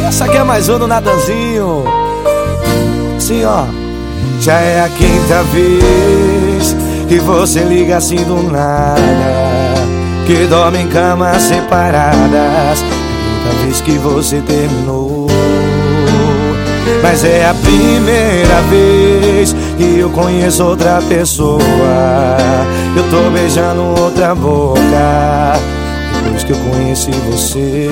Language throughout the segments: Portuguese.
Essa aqui é mais um do Natanzinho. Sim, ó. Já é a quinta vez que você liga assim do nada. Que dorme em camas separadas. Quinta vez que você terminou. Mas é a primeira vez que eu conheço outra pessoa. Eu tô beijando outra boca. Depois que eu conheci você.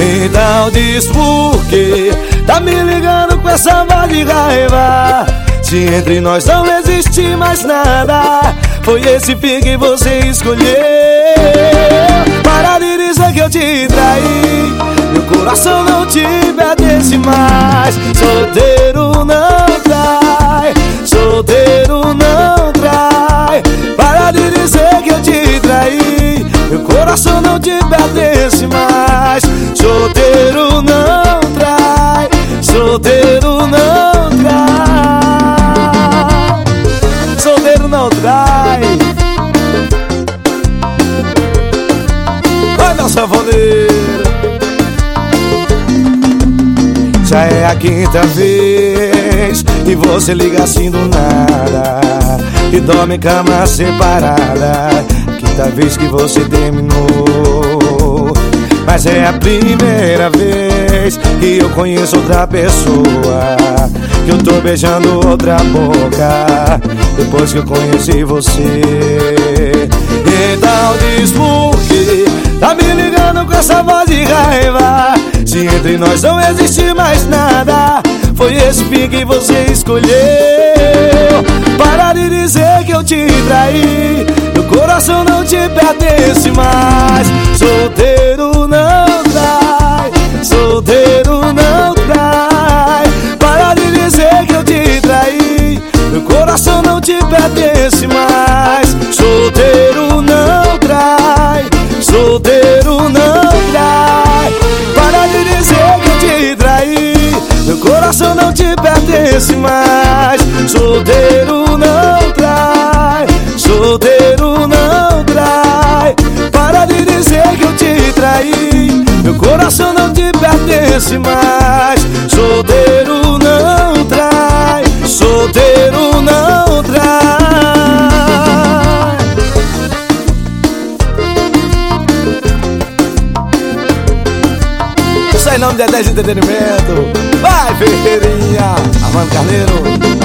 Então diz por que tá me ligando com essa voz de raiva. Se entre nós não existe mais nada, foi esse fim que você escolheu. Para de dizer que eu te traí, meu coração não te pertence mais. Solteiro não solteiro não trai. Solteiro não trai. Vai, meu sanfoneiro. Já é a quinta vez que você liga assim do nada E dorme em cama separada Quinta vez que você terminou Mas é a primeira vez que eu conheço outra pessoa Que eu tô beijando outra boca Depois que eu conheci você. Então diz por que Tá me ligando com essa voz de raiva. Se entre nós não existe mais nada Foi esse fim que você escolheu. Para de dizer que eu te traí Meu coração não te pertence mais. Solteiro coração não te pertence mais. Solteiro não trai Solteiro não trai. Para de dizer que eu te traí Meu coração não te pertence mais. Solteiro não trai Solteiro não trai. Isso aí, nome de 10 Entretenimento. Ferreira, Armando Carneiro.